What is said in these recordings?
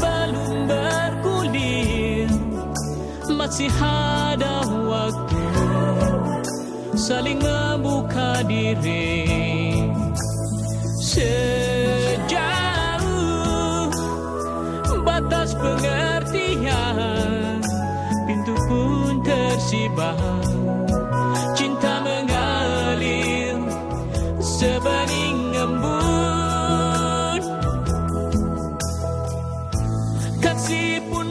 belum bergulir Masih ada waktu. Saling membuka diri. Sejauh batas pengertian Pintu pun tersibak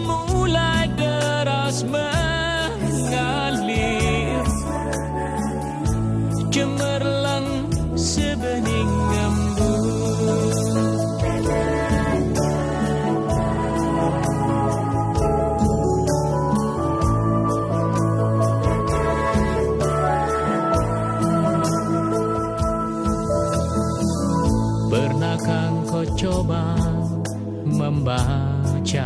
mulai deras mengalir. Cemerlang sebening embun Pernahkah kau coba membaca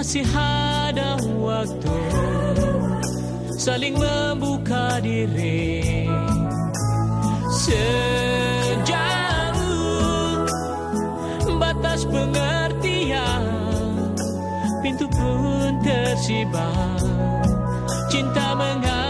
Masih ada waktu Saling membuka diri. Sejauh batas pengertian Pintu pun tersibak Cinta mengalir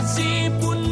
Kasih pun mulai deras mengalir